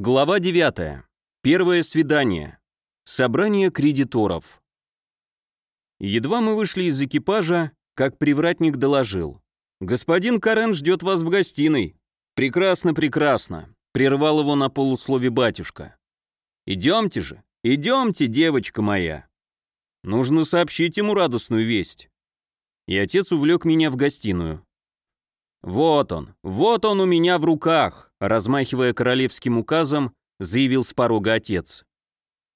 Глава 9. Первое свидание. Собрание кредиторов. Едва мы вышли из экипажа, как привратник доложил. «Господин Карен ждет вас в гостиной». «Прекрасно, прекрасно», — прервал его на полуслове батюшка. «Идемте же, идемте, девочка моя. Нужно сообщить ему радостную весть». И отец увлек меня в гостиную. «Вот он, вот он у меня в руках», размахивая королевским указом, заявил с порога отец.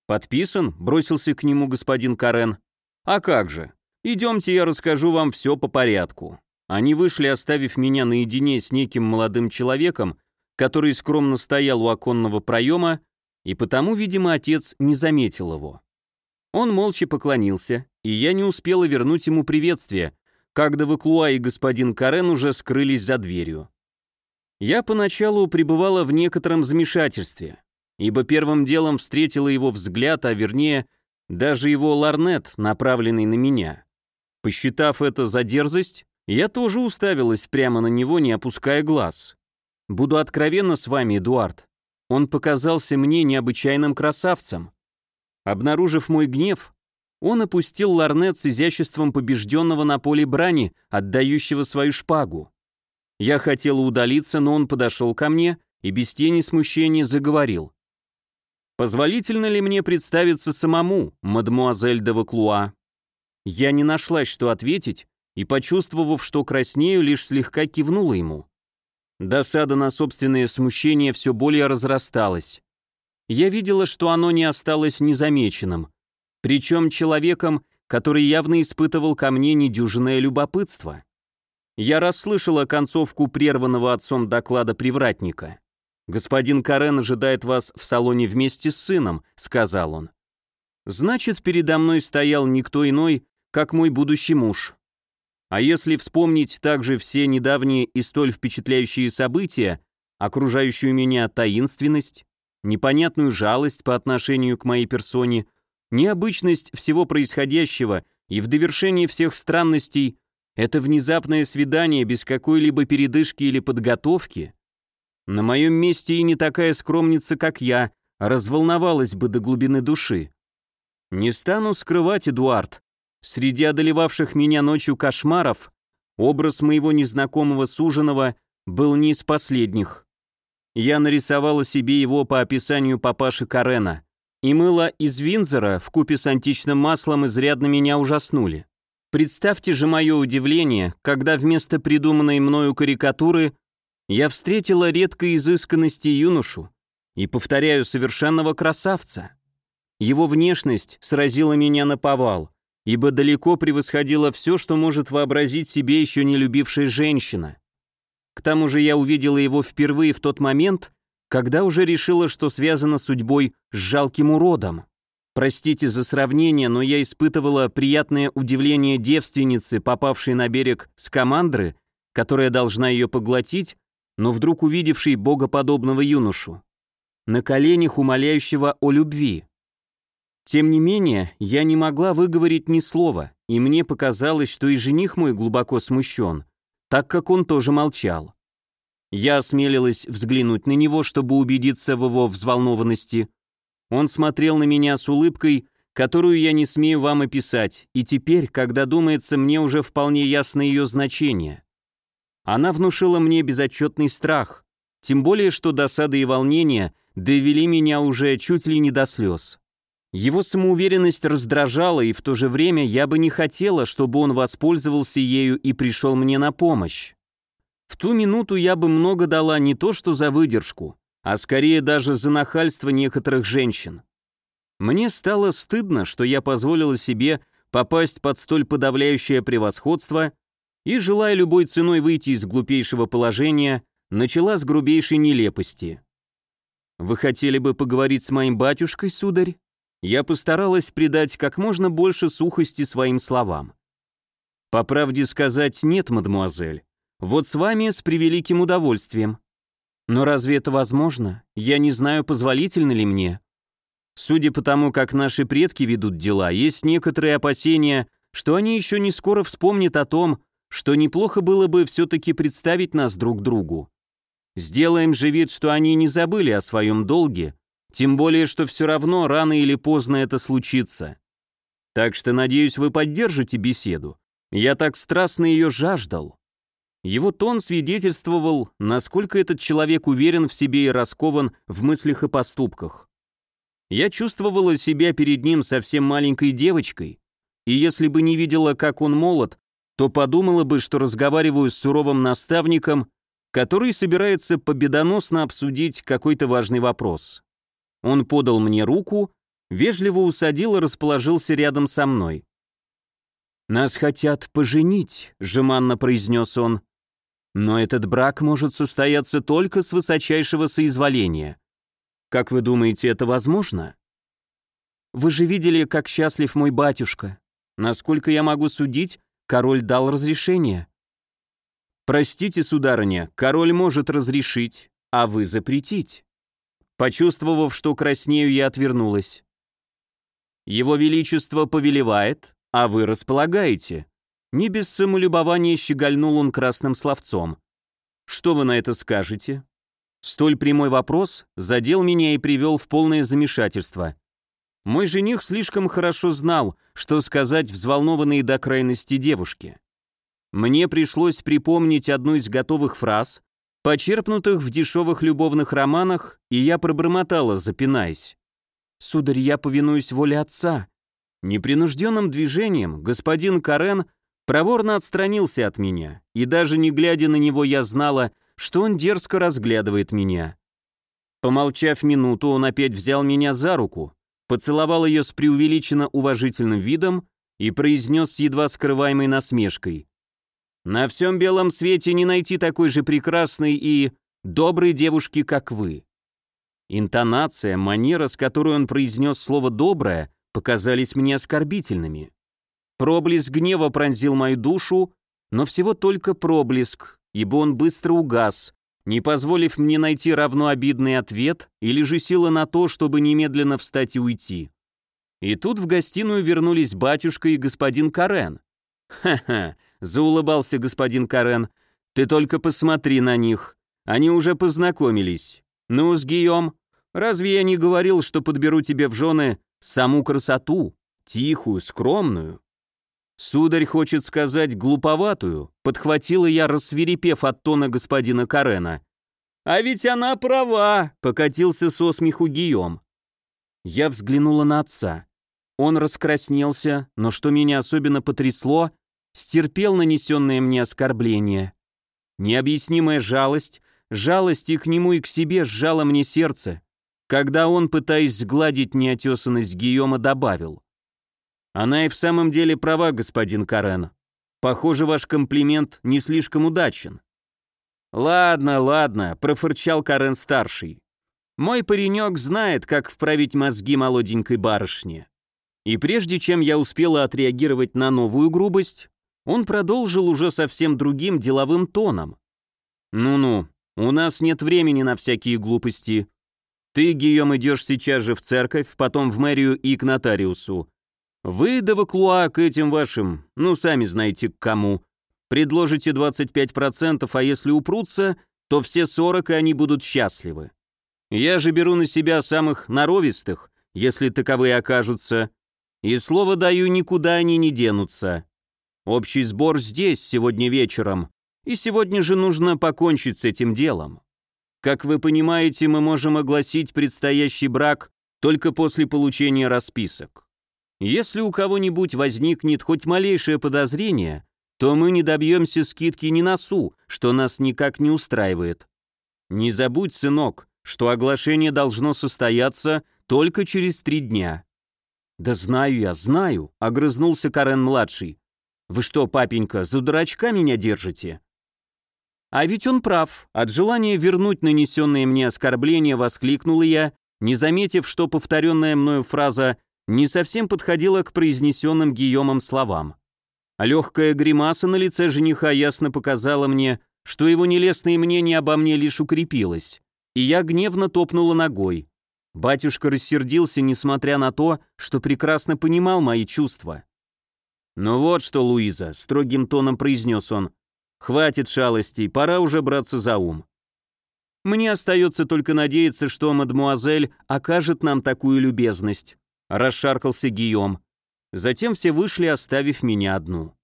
«Подписан?» — бросился к нему господин Карен. «А как же? Идемте, я расскажу вам все по порядку». Они вышли, оставив меня наедине с неким молодым человеком, который скромно стоял у оконного проема, и потому, видимо, отец не заметил его. Он молча поклонился, и я не успела вернуть ему приветствие, когда Ваклуа и господин Карен уже скрылись за дверью. Я поначалу пребывала в некотором замешательстве, ибо первым делом встретила его взгляд, а вернее, даже его ларнет, направленный на меня. Посчитав это за дерзость, я тоже уставилась прямо на него, не опуская глаз. Буду откровенна с вами, Эдуард. Он показался мне необычайным красавцем. Обнаружив мой гнев, он опустил ларнет с изяществом побежденного на поле брани, отдающего свою шпагу. Я хотела удалиться, но он подошел ко мне и без тени смущения заговорил. «Позволительно ли мне представиться самому, мадмуазель де Ваклуа?» Я не нашлась, что ответить, и, почувствовав, что краснею, лишь слегка кивнула ему. Досада на собственное смущение все более разрасталась. Я видела, что оно не осталось незамеченным, причем человеком, который явно испытывал ко мне недюжинное любопытство. Я расслышала концовку прерванного отцом доклада привратника. «Господин Карен ожидает вас в салоне вместе с сыном», — сказал он. «Значит, передо мной стоял никто иной, как мой будущий муж. А если вспомнить также все недавние и столь впечатляющие события, окружающую меня таинственность, непонятную жалость по отношению к моей персоне — Необычность всего происходящего и в довершении всех странностей — это внезапное свидание без какой-либо передышки или подготовки. На моем месте и не такая скромница, как я, разволновалась бы до глубины души. Не стану скрывать, Эдуард, среди одолевавших меня ночью кошмаров образ моего незнакомого суженого был не из последних. Я нарисовала себе его по описанию папаши Карена — и мыло из Винзора в купе с античным маслом изрядно меня ужаснули. Представьте же мое удивление, когда вместо придуманной мною карикатуры я встретила редкой изысканности юношу и, повторяю, совершенного красавца. Его внешность сразила меня на повал, ибо далеко превосходила все, что может вообразить себе еще не любившая женщина. К тому же я увидела его впервые в тот момент, когда уже решила, что связана судьбой с жалким уродом. Простите за сравнение, но я испытывала приятное удивление девственницы, попавшей на берег с командры, которая должна ее поглотить, но вдруг увидевшей богоподобного юношу, на коленях умоляющего о любви. Тем не менее, я не могла выговорить ни слова, и мне показалось, что и жених мой глубоко смущен, так как он тоже молчал. Я осмелилась взглянуть на него, чтобы убедиться в его взволнованности. Он смотрел на меня с улыбкой, которую я не смею вам описать, и теперь, когда думается, мне уже вполне ясно ее значение. Она внушила мне безотчетный страх, тем более, что досада и волнение довели меня уже чуть ли не до слез. Его самоуверенность раздражала, и в то же время я бы не хотела, чтобы он воспользовался ею и пришел мне на помощь. В ту минуту я бы много дала не то что за выдержку, а скорее даже за нахальство некоторых женщин. Мне стало стыдно, что я позволила себе попасть под столь подавляющее превосходство и, желая любой ценой выйти из глупейшего положения, начала с грубейшей нелепости. «Вы хотели бы поговорить с моим батюшкой, сударь?» Я постаралась придать как можно больше сухости своим словам. «По правде сказать, нет, мадемуазель. Вот с вами с превеликим удовольствием. Но разве это возможно? Я не знаю, позволительно ли мне. Судя по тому, как наши предки ведут дела, есть некоторые опасения, что они еще не скоро вспомнят о том, что неплохо было бы все-таки представить нас друг другу. Сделаем же вид, что они не забыли о своем долге, тем более, что все равно рано или поздно это случится. Так что, надеюсь, вы поддержите беседу. Я так страстно ее жаждал. Его тон свидетельствовал, насколько этот человек уверен в себе и раскован в мыслях и поступках. Я чувствовала себя перед ним совсем маленькой девочкой, и если бы не видела, как он молод, то подумала бы, что разговариваю с суровым наставником, который собирается победоносно обсудить какой-то важный вопрос. Он подал мне руку, вежливо усадил и расположился рядом со мной. «Нас хотят поженить», — жеманно произнес он. Но этот брак может состояться только с высочайшего соизволения. Как вы думаете, это возможно? Вы же видели, как счастлив мой батюшка. Насколько я могу судить, король дал разрешение. Простите, сударыня, король может разрешить, а вы запретить. Почувствовав, что краснею, я отвернулась. Его Величество повелевает, а вы располагаете. Не без самолюбования щегольнул он красным словцом. «Что вы на это скажете?» Столь прямой вопрос задел меня и привел в полное замешательство. Мой жених слишком хорошо знал, что сказать взволнованные до крайности девушке. Мне пришлось припомнить одну из готовых фраз, почерпнутых в дешевых любовных романах, и я пробормотала, запинаясь. «Сударь, я повинуюсь воле отца». Непринужденным движением господин Карен проворно отстранился от меня, и даже не глядя на него я знала, что он дерзко разглядывает меня. Помолчав минуту, он опять взял меня за руку, поцеловал ее с преувеличенно уважительным видом и произнес с едва скрываемой насмешкой. «На всем белом свете не найти такой же прекрасной и доброй девушки, как вы». Интонация, манера, с которой он произнес слово «доброе», показались мне оскорбительными. Проблеск гнева пронзил мою душу, но всего только проблеск, ибо он быстро угас, не позволив мне найти равно обидный ответ или же сила на то, чтобы немедленно встать и уйти. И тут в гостиную вернулись батюшка и господин Карен. «Ха-ха», — заулыбался господин Карен, — «ты только посмотри на них. Они уже познакомились. Ну, с Гийом, разве я не говорил, что подберу тебе в жены саму красоту, тихую, скромную, «Сударь хочет сказать глуповатую», — подхватила я, рассверепев от тона господина Карена. «А ведь она права», — покатился со смеху Гийом. Я взглянула на отца. Он раскраснелся, но что меня особенно потрясло, стерпел нанесенное мне оскорбление. Необъяснимая жалость, жалость и к нему, и к себе сжала мне сердце, когда он, пытаясь сгладить неотесанность Гийома, добавил. Она и в самом деле права, господин Карен. Похоже, ваш комплимент не слишком удачен. Ладно, ладно, профырчал Карен-старший. Мой паренек знает, как вправить мозги молоденькой барышне. И прежде чем я успела отреагировать на новую грубость, он продолжил уже совсем другим деловым тоном. «Ну-ну, у нас нет времени на всякие глупости. Ты, Гийом, идешь сейчас же в церковь, потом в мэрию и к нотариусу. Вы до Ваклуа к этим вашим, ну, сами знаете, к кому. Предложите 25%, а если упрутся, то все 40, и они будут счастливы. Я же беру на себя самых норовистых, если таковые окажутся, и слово даю, никуда они не денутся. Общий сбор здесь, сегодня вечером, и сегодня же нужно покончить с этим делом. Как вы понимаете, мы можем огласить предстоящий брак только после получения расписок. Если у кого-нибудь возникнет хоть малейшее подозрение, то мы не добьемся скидки ни на су, что нас никак не устраивает. Не забудь, сынок, что оглашение должно состояться только через три дня». «Да знаю я, знаю», — огрызнулся Карен-младший. «Вы что, папенька, за дурачка меня держите?» А ведь он прав. От желания вернуть нанесенные мне оскорбления воскликнула я, не заметив, что повторенная мною фраза не совсем подходила к произнесенным Гийомом словам. Легкая гримаса на лице жениха ясно показала мне, что его нелестное мнение обо мне лишь укрепилось, и я гневно топнула ногой. Батюшка рассердился, несмотря на то, что прекрасно понимал мои чувства. «Ну вот что, Луиза», — строгим тоном произнес он, — «хватит шалостей, пора уже браться за ум. Мне остается только надеяться, что мадмуазель окажет нам такую любезность», — расшаркался Гийом. Затем все вышли, оставив меня одну.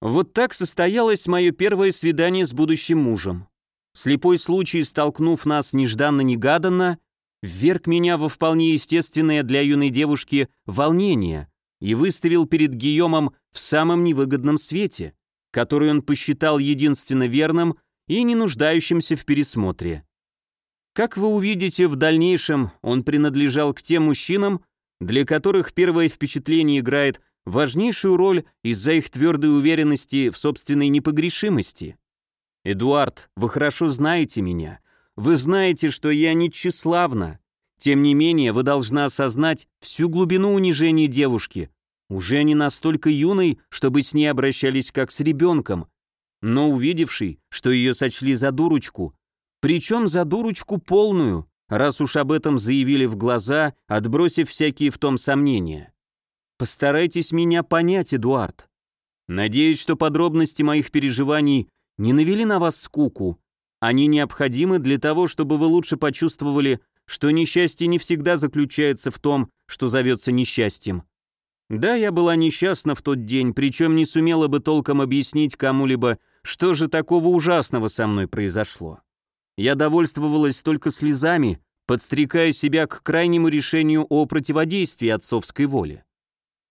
Вот так состоялось мое первое свидание с будущим мужем. Слепой случай, столкнув нас нежданно-негаданно, вверг меня во вполне естественное для юной девушки волнение и выставил перед Гийомом в самом невыгодном свете, который он посчитал единственно верным и не нуждающимся в пересмотре. Как вы увидите в дальнейшем, он принадлежал к тем мужчинам, для которых первое впечатление играет важнейшую роль из-за их твердой уверенности в собственной непогрешимости. Эдуард, вы хорошо знаете меня. Вы знаете, что я не тщеславна. Тем не менее, вы должны осознать всю глубину унижения девушки, уже не настолько юной, чтобы с ней обращались как с ребенком, но увидевшей, что ее сочли за дурочку, причем за дурочку полную, раз уж об этом заявили в глаза, отбросив всякие в том сомнения. Постарайтесь меня понять, Эдуард. Надеюсь, что подробности моих переживаний не навели на вас скуку. Они необходимы для того, чтобы вы лучше почувствовали, что несчастье не всегда заключается в том, что зовется несчастьем. Да, я была несчастна в тот день, причем не сумела бы толком объяснить кому-либо, что же такого ужасного со мной произошло. Я довольствовалась только слезами, подстрекая себя к крайнему решению о противодействии отцовской воле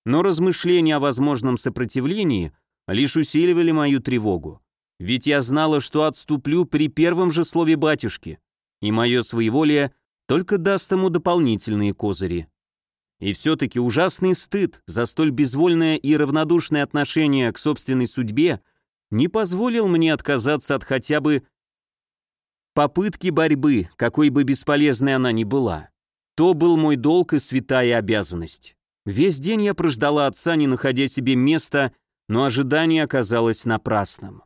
но размышления о возможном сопротивлении лишь усиливали мою тревогу. Ведь я знала, что отступлю при первом же слове батюшки, и мое своеволие только даст ему дополнительные козыри. И все-таки ужасный стыд за столь безвольное и равнодушное отношение к собственной судьбе не позволил мне отказаться от хотя бы попытки борьбы, какой бы бесполезной она ни была. То был мой долг и святая обязанность. Весь день я прождала отца, не находя себе места, но ожидание оказалось напрасным.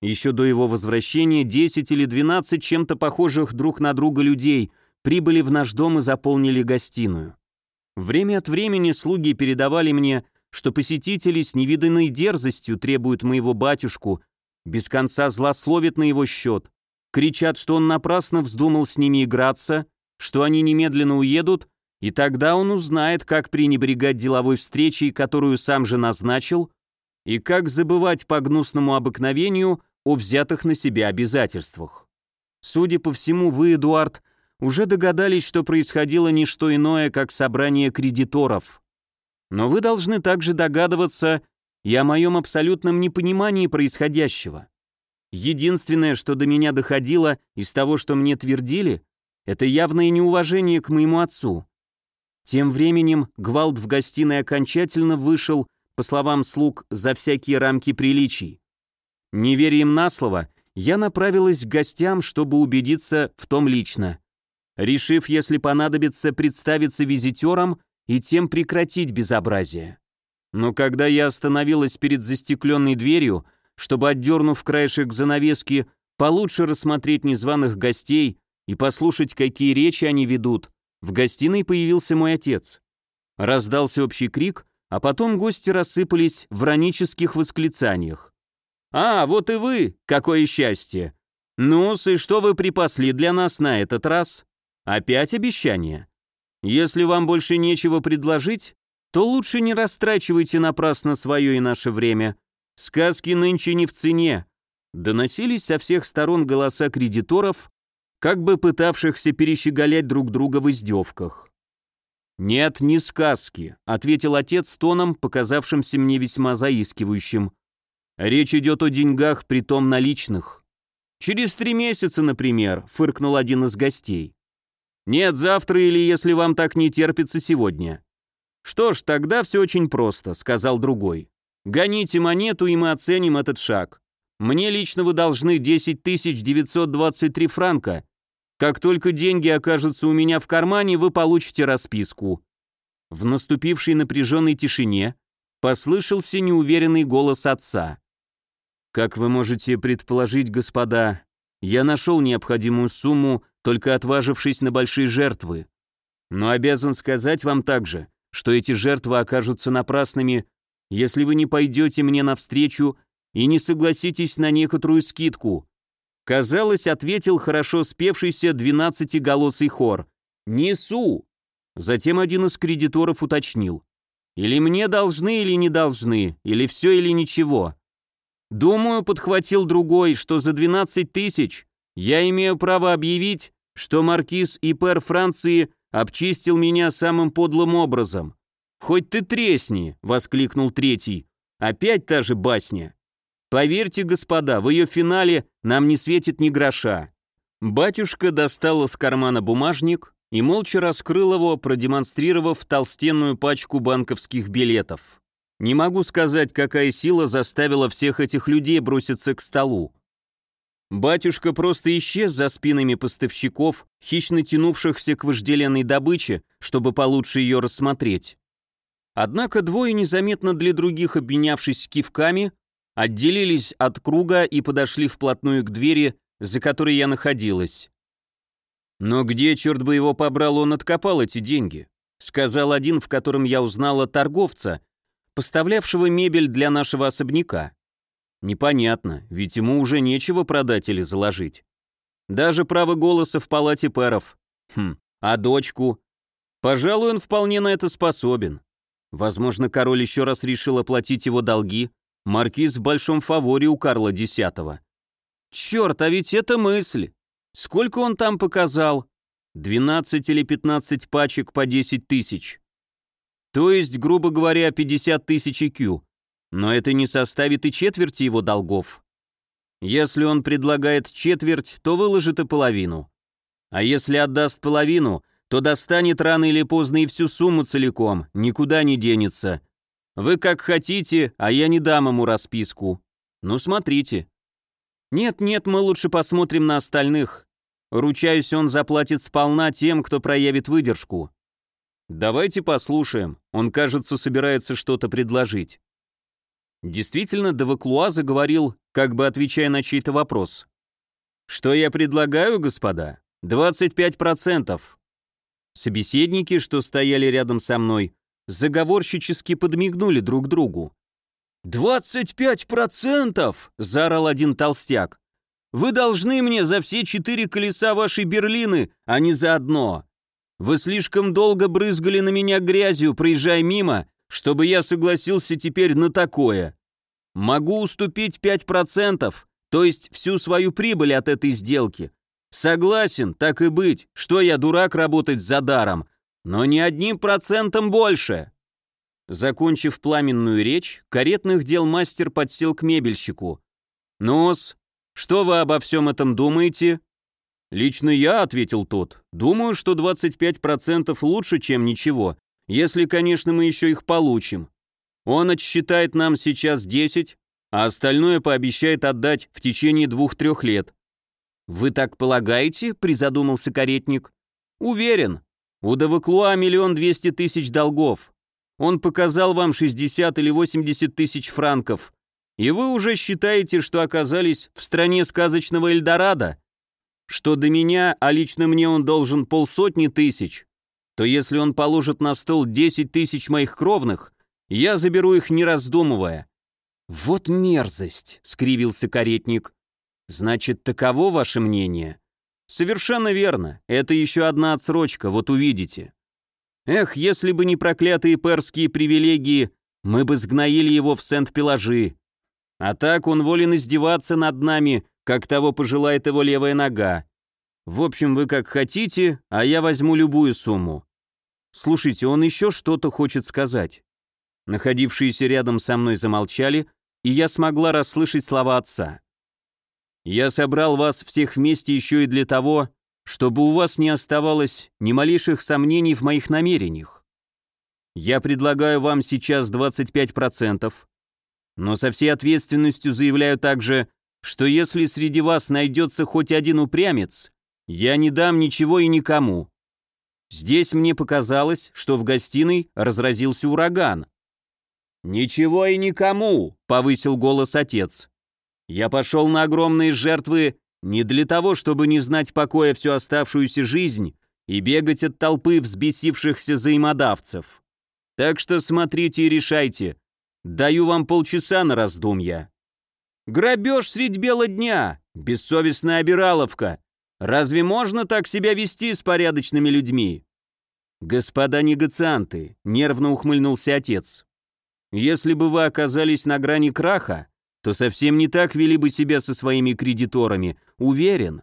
Еще до его возвращения 10 или 12 чем-то похожих друг на друга людей прибыли в наш дом и заполнили гостиную. Время от времени слуги передавали мне, что посетители с невиданной дерзостью требуют моего батюшку, без конца злословят на его счет, кричат, что он напрасно вздумал с ними играться, что они немедленно уедут, и тогда он узнает, как пренебрегать деловой встречей, которую сам же назначил, и как забывать по гнусному обыкновению о взятых на себя обязательствах. Судя по всему, вы, Эдуард, уже догадались, что происходило не что иное, как собрание кредиторов. Но вы должны также догадываться и о моем абсолютном непонимании происходящего. Единственное, что до меня доходило из того, что мне твердили, это явное неуважение к моему отцу. Тем временем гвалт в гостиной окончательно вышел, по словам слуг, за всякие рамки приличий. Не веря им на слово, я направилась к гостям, чтобы убедиться в том лично. Решив, если понадобится, представиться визитером и тем прекратить безобразие. Но когда я остановилась перед застекленной дверью, чтобы, отдернув краешек занавески, получше рассмотреть незваных гостей и послушать, какие речи они ведут, в гостиной появился мой отец. Раздался общий крик, а потом гости рассыпались в ранических восклицаниях. «А, вот и вы! Какое счастье! ну и что вы припасли для нас на этот раз? Опять обещание? Если вам больше нечего предложить, то лучше не растрачивайте напрасно свое и наше время. Сказки нынче не в цене». Доносились со всех сторон голоса кредиторов, как бы пытавшихся перещеголять друг друга в издевках. «Нет, не сказки», — ответил отец тоном, показавшимся мне весьма заискивающим. «Речь идет о деньгах, притом наличных». «Через три месяца, например», — фыркнул один из гостей. «Нет, завтра или, если вам так не терпится, сегодня». «Что ж, тогда все очень просто», — сказал другой. «Гоните монету, и мы оценим этот шаг. Мне лично вы должны 10 923 франка, как только деньги окажутся у меня в кармане, вы получите расписку». В наступившей напряженной тишине послышался неуверенный голос отца. «Как вы можете предположить, господа, я нашел необходимую сумму, только отважившись на большие жертвы. Но обязан сказать вам также, что эти жертвы окажутся напрасными, если вы не пойдете мне навстречу и не согласитесь на некоторую скидку. Казалось, ответил хорошо спевшийся двенадцатиголосый хор. «Несу!» Затем один из кредиторов уточнил. «Или мне должны, или не должны, или все, или ничего». «Думаю», — подхватил другой, «что за 12 тысяч я имею право объявить, что маркиз и пэр Франции обчистил меня самым подлым образом. «Хоть ты тресни!» — воскликнул третий. «Опять та же басня!» «Поверьте, господа, в ее финале нам не светит ни гроша». Батюшка достал из кармана бумажник и молча раскрыл его, продемонстрировав толстенную пачку банковских билетов. Не могу сказать, какая сила заставила всех этих людей броситься к столу. Батюшка просто исчез за спинами поставщиков, хищно тянувшихся к вожделенной добыче, чтобы получше ее рассмотреть. Однако двое, незаметно для других обменявшись кивками, отделились от круга и подошли вплотную к двери, за которой я находилась. «Но где, черт бы его побрал, он откопал эти деньги?» сказал один, в котором я узнала торговца, поставлявшего мебель для нашего особняка. Непонятно, ведь ему уже нечего продать или заложить. Даже право голоса в палате пэров. Хм, а дочку? Пожалуй, он вполне на это способен. Возможно, король еще раз решил оплатить его долги. Маркиз в большом фаворе у Карла X. Черт, а ведь это мысль. Сколько он там показал? 12 или 15 пачек по 10 тысяч. То есть, грубо говоря, 50 тысяч IQ. Но это не составит и четверти его долгов. Если он предлагает четверть, то выложит и половину. А если отдаст половину, то достанет рано или поздно и всю сумму целиком, никуда не денется. Вы как хотите, а я не дам ему расписку. Ну, смотрите. Нет-нет, мы лучше посмотрим на остальных. Ручаюсь, он заплатит сполна тем, кто проявит выдержку. Давайте послушаем. Он, кажется, собирается что-то предложить. Действительно, Деваклуа заговорил, как бы отвечая на чей-то вопрос. «Что я предлагаю, господа? 25%. Собеседники, что стояли рядом со мной, заговорщически подмигнули друг другу. «25%!» — заорал один толстяк. «Вы должны мне за все четыре колеса вашей Берлины, а не за одно. Вы слишком долго брызгали на меня грязью, проезжая мимо, чтобы я согласился теперь на такое. Могу уступить 5%, то есть всю свою прибыль от этой сделки. Согласен, так и быть, что я дурак работать за даром, но ни одним процентом больше. Закончив пламенную речь, каретных дел мастер подсел к мебельщику. «Нос, что вы обо всем этом думаете?» «Лично я», — ответил тот, — «думаю, что 25% лучше, чем ничего, если, конечно, мы еще их получим. Он отсчитает нам сейчас 10, а остальное пообещает отдать в течение двух-трех лет. «Вы так полагаете?» — призадумался каретник. «Уверен. У Даваклуа миллион двести тысяч долгов. Он показал вам 60 или 80 тысяч франков. И вы уже считаете, что оказались в стране сказочного Эльдорадо? Что до меня, а лично мне он должен полсотни тысяч? то если он положит на стол 10 тысяч моих кровных, я заберу их не раздумывая». «Вот мерзость!» — скривился каретник. «Значит, таково ваше мнение?» «Совершенно верно. Это еще одна отсрочка, вот увидите. Эх, если бы не проклятые перские привилегии, мы бы сгноили его в Сент-Пеложи. А так он волен издеваться над нами, как того пожелает его левая нога. В общем, вы как хотите, а я возьму любую сумму. Слушайте, он еще что-то хочет сказать. Находившиеся рядом со мной замолчали, и я смогла расслышать слова отца. «Я собрал вас всех вместе еще и для того, чтобы у вас не оставалось ни малейших сомнений в моих намерениях. Я предлагаю вам сейчас 25%, но со всей ответственностью заявляю также, что если среди вас найдется хоть один упрямец, я не дам ничего и никому. Здесь мне показалось, что в гостиной разразился ураган. «Ничего и никому!» — повысил голос отец. «Я пошел на огромные жертвы не для того, чтобы не знать покоя всю оставшуюся жизнь и бегать от толпы взбесившихся взаимодавцев. Так что смотрите и решайте. Даю вам полчаса на раздумья». «Грабеж средь бела дня!» Бессовестная обираловка! Разве можно так себя вести с порядочными людьми?» «Господа негацианты», — нервно ухмыльнулся отец, «если бы вы оказались на грани краха, то совсем не так вели бы себя со своими кредиторами, уверен.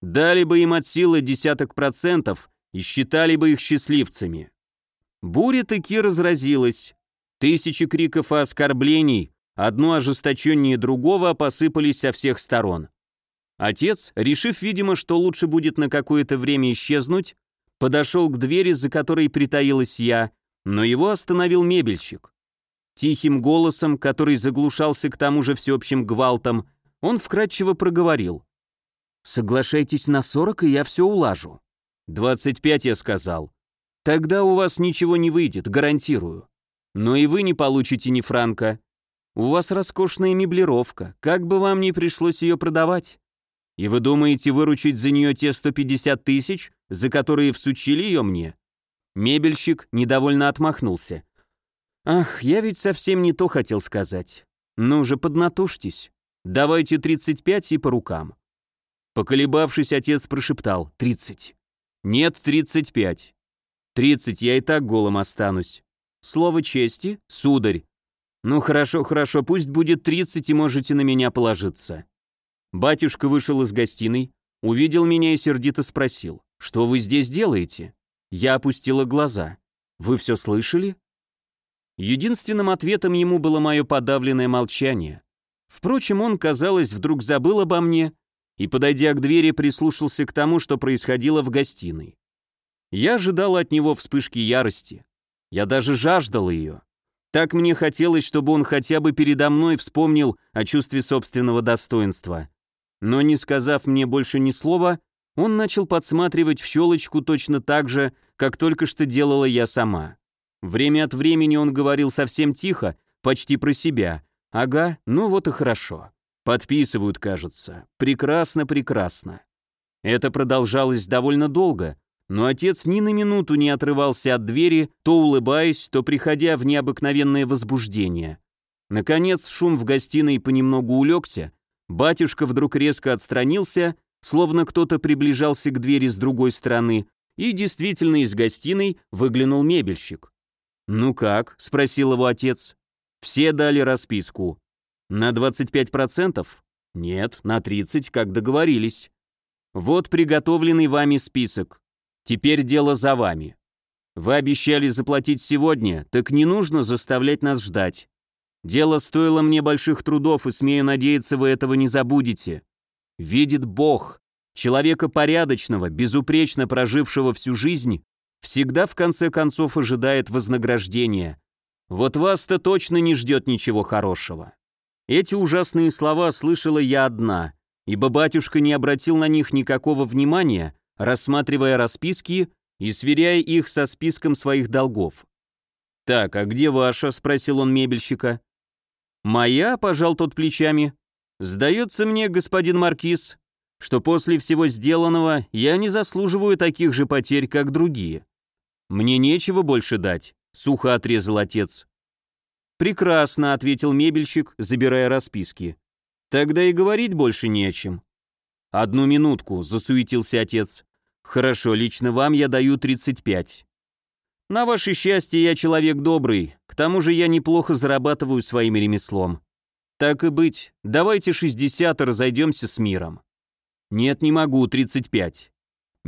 Дали бы им от силы десяток процентов и считали бы их счастливцами». Буря таки разразилась. Тысячи криков и оскорблений, одно ожесточеннее другого, посыпались со всех сторон. Отец, решив, видимо, что лучше будет на какое-то время исчезнуть, подошел к двери, за которой притаилась я, но его остановил мебельщик. Тихим голосом, который заглушался к тому же всеобщим гвалтом, он вкратчиво проговорил. «Соглашайтесь на сорок, и я все улажу». «Двадцать пять», — я сказал. «Тогда у вас ничего не выйдет, гарантирую. Но и вы не получите ни франка. У вас роскошная меблировка, как бы вам ни пришлось ее продавать. И вы думаете выручить за нее те 150 тысяч, за которые всучили ее мне?» Мебельщик недовольно отмахнулся. «Ах, я ведь совсем не то хотел сказать. Ну же, поднатужьтесь. Давайте 35 и по рукам». Поколебавшись, отец прошептал «30». «Нет, 35». «30, я и так голым останусь». «Слово чести, сударь». «Ну хорошо, хорошо, пусть будет 30 и можете на меня положиться». Батюшка вышел из гостиной, увидел меня и сердито спросил, «Что вы здесь делаете?» Я опустила глаза. «Вы все слышали?» Единственным ответом ему было мое подавленное молчание. Впрочем, он, казалось, вдруг забыл обо мне и, подойдя к двери, прислушался к тому, что происходило в гостиной. Я ожидал от него вспышки ярости. Я даже жаждал ее. Так мне хотелось, чтобы он хотя бы передо мной вспомнил о чувстве собственного достоинства. Но не сказав мне больше ни слова, он начал подсматривать в щелочку точно так же, как только что делала я сама. Время от времени он говорил совсем тихо, почти про себя. «Ага, ну вот и хорошо. Подписывают, кажется. Прекрасно, прекрасно». Это продолжалось довольно долго, но отец ни на минуту не отрывался от двери, то улыбаясь, то приходя в необыкновенное возбуждение. Наконец шум в гостиной понемногу улегся, Батюшка вдруг резко отстранился, словно кто-то приближался к двери с другой стороны, и действительно из гостиной выглянул мебельщик. «Ну как?» — спросил его отец. «Все дали расписку». «На 25%?» «Нет, на 30%, как договорились». «Вот приготовленный вами список. Теперь дело за вами. Вы обещали заплатить сегодня, так не нужно заставлять нас ждать. Дело стоило мне больших трудов, и, смею надеяться, вы этого не забудете. Видит Бог, человека порядочного, безупречно прожившего всю жизнь, всегда в конце концов ожидает вознаграждения. Вот вас-то точно не ждет ничего хорошего. Эти ужасные слова слышала я одна, ибо батюшка не обратил на них никакого внимания, рассматривая расписки и сверяя их со списком своих долгов. «Так, а где ваша?» — спросил он мебельщика. «Моя?» — пожал тот плечами. «Сдается мне, господин Маркиз, что после всего сделанного я не заслуживаю таких же потерь, как другие. Мне нечего больше дать», — сухо отрезал отец. «Прекрасно», — ответил мебельщик, забирая расписки. «Тогда и говорить больше не о чем». «Одну минутку», — засуетился отец. «Хорошо, лично вам я даю 35. На ваше счастье, я человек добрый, к тому же я неплохо зарабатываю своим ремеслом. Так и быть, давайте 60 и разойдемся с миром. Нет, не могу, 35.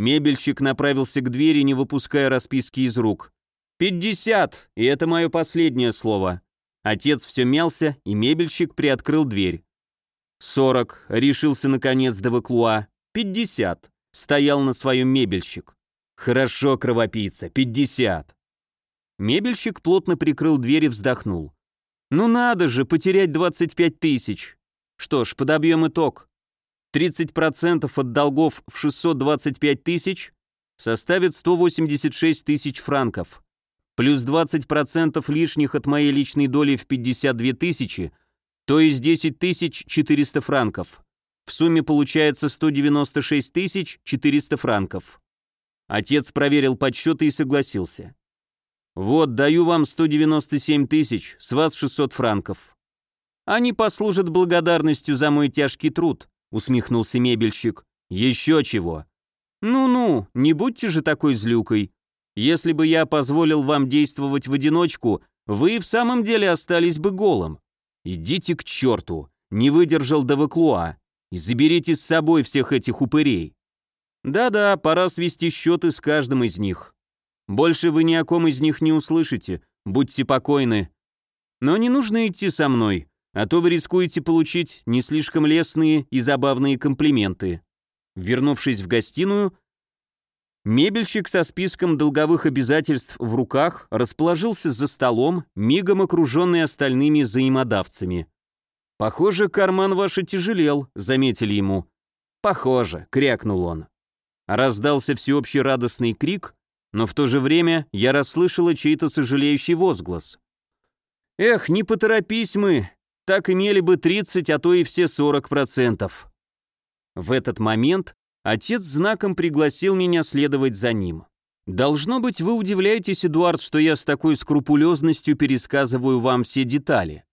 Мебельщик направился к двери, не выпуская расписки из рук. 50, и это мое последнее слово. Отец все мялся, и мебельщик приоткрыл дверь. 40, решился наконец Деваклуа. 50, стоял на своем мебельщик. «Хорошо, кровопийца, пятьдесят». Мебельщик плотно прикрыл дверь и вздохнул. «Ну надо же, потерять 25 тысяч. Что ж, подобьем итог. 30% от долгов в 625 тысяч составит 186 тысяч франков. Плюс 20% лишних от моей личной доли в 52 тысячи, то есть 10 тысяч 400 франков. В сумме получается 196 тысяч 400 франков. Отец проверил подсчеты и согласился. «Вот, даю вам 197 тысяч, с вас 600 франков. Они послужат благодарностью за мой тяжкий труд, — усмехнулся мебельщик. «Еще чего». «Ну-ну, не будьте же такой злюкой. Если бы я позволил вам действовать в одиночку, вы в самом деле остались бы голым. Идите к черту, не выдержал Даваклуа, и заберите с собой всех этих упырей. Да-да, пора свести счеты с каждым из них. Больше вы ни о ком из них не услышите, будьте покойны. Но не нужно идти со мной, а то вы рискуете получить не слишком лестные и забавные комплименты. Вернувшись в гостиную, мебельщик со списком долговых обязательств в руках расположился за столом, мигом окруженный остальными взаимодавцами. «Похоже, карман ваш тяжелел», — заметили ему. «Похоже», — крякнул он. Раздался всеобщий радостный крик, но в то же время я расслышала чей-то сожалеющий возглас. «Эх, не поторопись мы, так имели бы 30, а то и все 40%. В этот момент отец знаком пригласил меня следовать за ним. Должно быть, вы удивляетесь, Эдуард, что я с такой скрупулезностью пересказываю вам все детали.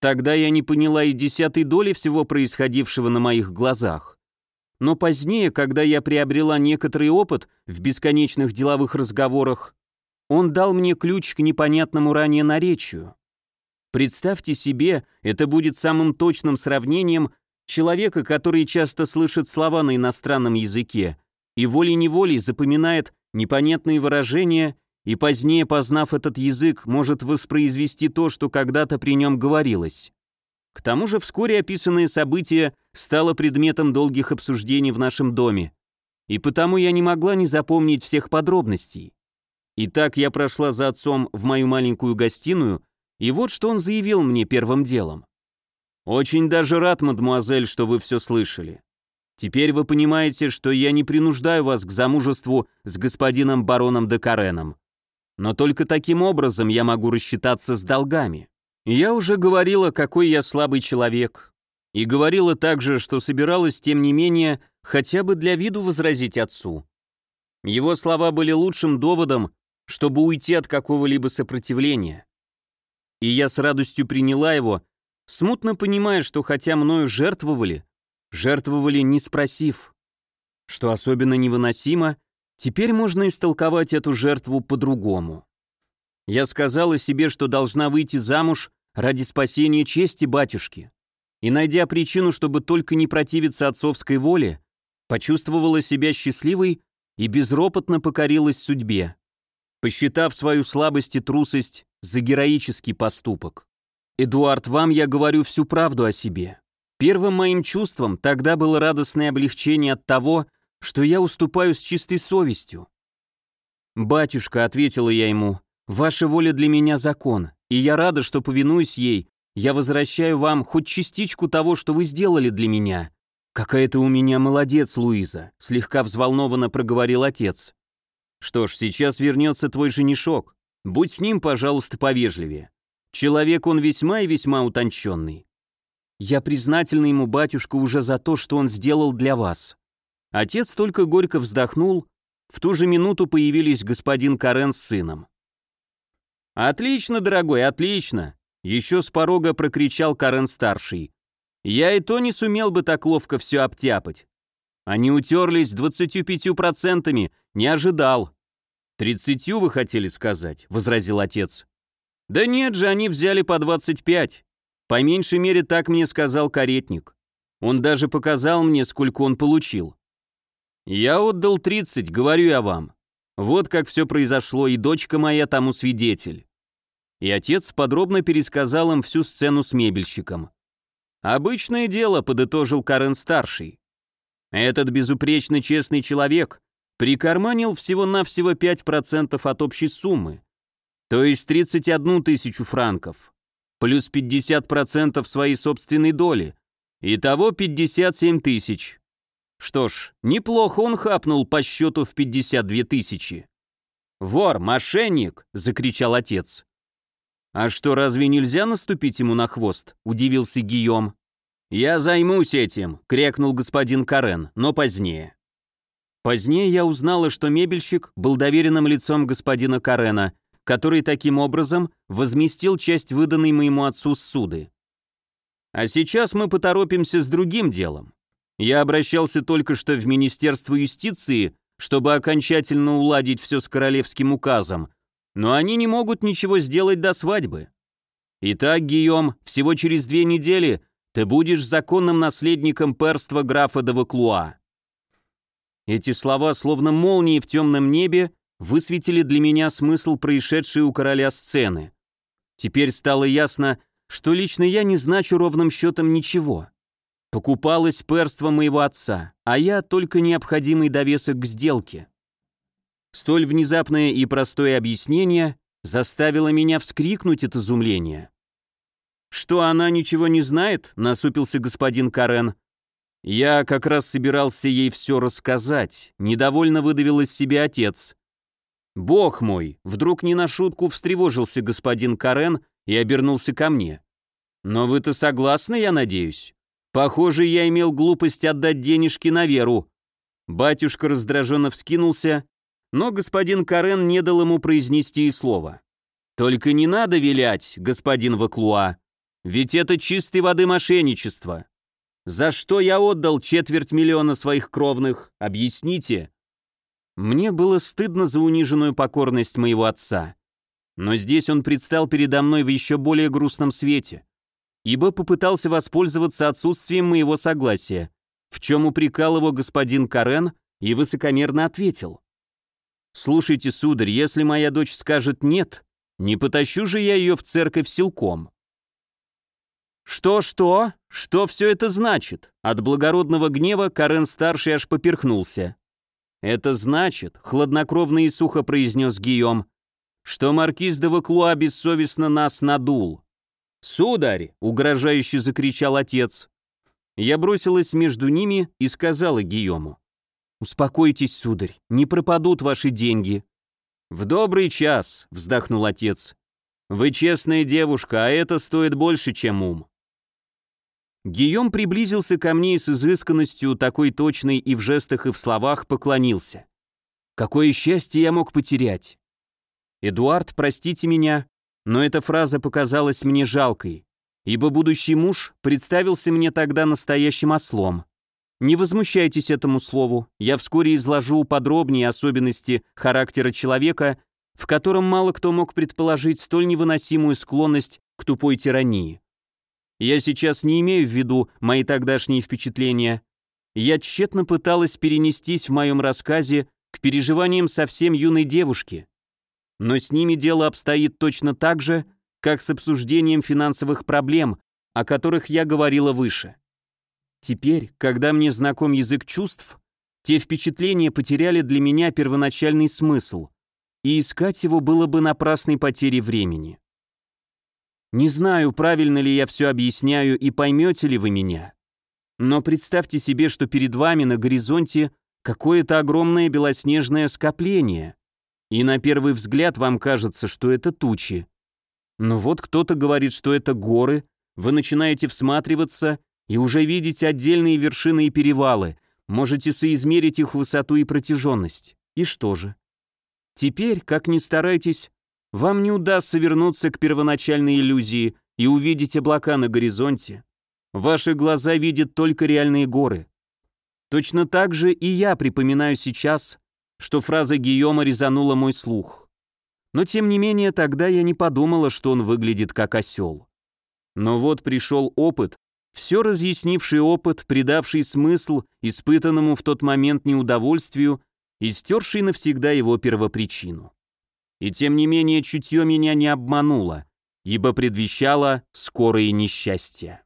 Тогда я не поняла и десятой доли всего происходившего на моих глазах. Но позднее, когда я приобрела некоторый опыт в бесконечных деловых разговорах, он дал мне ключ к непонятному ранее наречию. Представьте себе, это будет самым точным сравнением человека, который часто слышит слова на иностранном языке и волей-неволей запоминает непонятные выражения и позднее, познав этот язык, может воспроизвести то, что когда-то при нем говорилось. К тому же вскоре описанное событие стало предметом долгих обсуждений в нашем доме, и потому я не могла не запомнить всех подробностей. Итак, я прошла за отцом в мою маленькую гостиную, и вот что он заявил мне первым делом. «Очень даже рад, мадмуазель, что вы все слышали. Теперь вы понимаете, что я не принуждаю вас к замужеству с господином бароном де Кареном. Но только таким образом я могу рассчитаться с долгами. Я уже говорила, какой я слабый человек. И говорила также, что собиралась, тем не менее, хотя бы для виду возразить отцу. Его слова были лучшим доводом, чтобы уйти от какого-либо сопротивления и я с радостью приняла его, смутно понимая, что хотя мною жертвовали, жертвовали не спросив. Что особенно невыносимо, теперь можно истолковать эту жертву по-другому. Я сказала себе, что должна выйти замуж ради спасения чести батюшки, и, найдя причину, чтобы только не противиться отцовской воле, почувствовала себя счастливой и безропотно покорилась судьбе, посчитав свою слабость и трусость за героический поступок. Эдуард, вам я говорю всю правду о себе. Первым моим чувством тогда было радостное облегчение от того, что я уступаю с чистой совестью. «Батюшка», — ответила я ему, — «ваша воля для меня закон, и я рада, что, повинуюсь ей, я возвращаю вам хоть частичку того, что вы сделали для меня». «Какая ты у меня молодец, Луиза», — слегка взволнованно проговорил отец. «Что ж, сейчас вернется твой женишок. Будь с ним, пожалуйста, повежливее. Человек он весьма и весьма утонченный. Я признательна ему, батюшка, уже за то, что он сделал для вас. Отец только горько вздохнул. В ту же минуту появились господин Карен с сыном. «Отлично, дорогой, отлично!» Еще с порога прокричал Карен-старший. «Я и то не сумел бы так ловко все обтяпать. Они утерлись двадцатью пятью процентами, не ожидал. «Тридцатью вы хотели сказать?» — возразил отец. «Да нет же, они взяли по двадцать пять. По меньшей мере так мне сказал каретник. Он даже показал мне, сколько он получил. Я отдал тридцать, говорю я вам. Вот как все произошло, и дочка моя тому свидетель». И отец подробно пересказал им всю сцену с мебельщиком. «Обычное дело», — подытожил Карен-старший. «Этот безупречно честный человек прикарманил всего-навсего 5% от общей суммы, то есть 31 тысячу франков, плюс 50% своей собственной доли, итого 57 тысяч. Что ж, неплохо он хапнул по счету в 52 тысячи. «Вор, мошенник!» — закричал отец. «А что, разве нельзя наступить ему на хвост?» — удивился Гийом. «Я займусь этим», — крякнул господин Карен, но позднее. Позднее я узнала, что мебельщик был доверенным лицом господина Карена, который таким образом возместил часть выданной моему отцу ссуды. А сейчас мы поторопимся с другим делом. Я обращался только что в Министерство юстиции, чтобы окончательно уладить все с королевским указом, но они не могут ничего сделать до свадьбы. Итак, Гийом, всего через две недели ты будешь законным наследником перства графа де. Эти слова, словно молнии в темном небе, высветили для меня смысл происшедшей у короля сцены. Теперь стало ясно, что лично я не значу ровным счетом ничего. Покупалось перство моего отца, а я только необходимый довесок к сделке. Столь внезапное и простое объяснение заставило меня вскрикнуть от изумления. «Что она ничего не знает?» — насупился господин Карен. «Я как раз собирался ей все рассказать», — недовольно выдавил из себя отец. «Бог мой!» — вдруг не на шутку встревожился господин Карен и обернулся ко мне. «Но вы-то согласны, я надеюсь?» Похоже, я имел глупость отдать денежки на веру. Батюшка раздраженно вскинулся, но господин Карен не дал ему произнести и слова. «Только не надо вилять, господин Ваклуа, ведь это чистой воды мошенничество. За что я отдал четверть миллиона своих кровных, объясните?» Мне было стыдно за униженную покорность моего отца. Но здесь он предстал передо мной в еще более грустном свете ибо попытался воспользоваться отсутствием моего согласия, в чем упрекал его господин Карен и высокомерно ответил. «Слушайте, сударь, если моя дочь скажет «нет», не потащу же я ее в церковь силком». «Что-что? Что все это значит?» От благородного гнева Карен-старший аж поперхнулся. «Это значит», — хладнокровно и сухо произнес Гийом, «что маркиз де Ваклуа бессовестно нас надул. «Сударь!» — угрожающе закричал отец. Я бросилась между ними и сказала Гийому. «Успокойтесь, сударь, не пропадут ваши деньги». «В добрый час», — вздохнул отец. «Вы честная девушка, а это стоит больше, чем ум». Гийом приблизился ко мне с изысканностью, такой точной и в жестах, и в словах, поклонился. «Какое счастье я мог потерять!» «Эдуард, простите меня, но эта фраза показалась мне жалкой, ибо будущий муж представился мне тогда настоящим ослом. Не возмущайтесь этому слову, я вскоре изложу подробнее особенности характера человека, в котором мало кто мог предположить столь невыносимую склонность к тупой тирании. Я сейчас не имею в виду мои тогдашние впечатления. Я тщетно пыталась перенестись в моем рассказе к переживаниям совсем юной девушки, но с ними дело обстоит точно так же, как с обсуждением финансовых проблем, о которых я говорила выше. Теперь, когда мне знаком язык чувств, те впечатления потеряли для меня первоначальный смысл, и искать его было бы напрасной потерей времени. Не знаю, правильно ли я все объясняю и поймете ли вы меня. Но представьте себе, что перед вами на горизонте какое-то огромное белоснежное скопление, и на первый взгляд вам кажется, что это тучи. Но вот кто-то говорит, что это горы, вы начинаете всматриваться и уже видите отдельные вершины и перевалы, можете соизмерить их высоту и протяженность. И что же? Теперь, как ни старайтесь, вам не удастся вернуться к первоначальной иллюзии и увидеть облака на горизонте. Ваши глаза видят только реальные горы. Точно так же и я припоминаю сейчас что фраза Гийома резанула мой слух. Но тем не менее тогда я не подумала, что он выглядит как осел. Но вот пришел опыт, все разъяснивший опыт, придавший смысл испытанному в тот момент неудовольствию и стерший навсегда его первопричину. И тем не менее чутье меня не обмануло, ибо предвещало скорое несчастье.